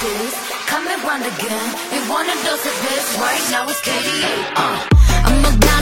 this. Come and run again. You wanna dose of this right now? It's KDA. Uh. I'm a goddess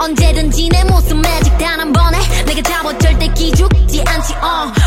언제든지 내 모습 매직 단 한 번에 내가 잡아 절대 기죽지 않지 어 uh.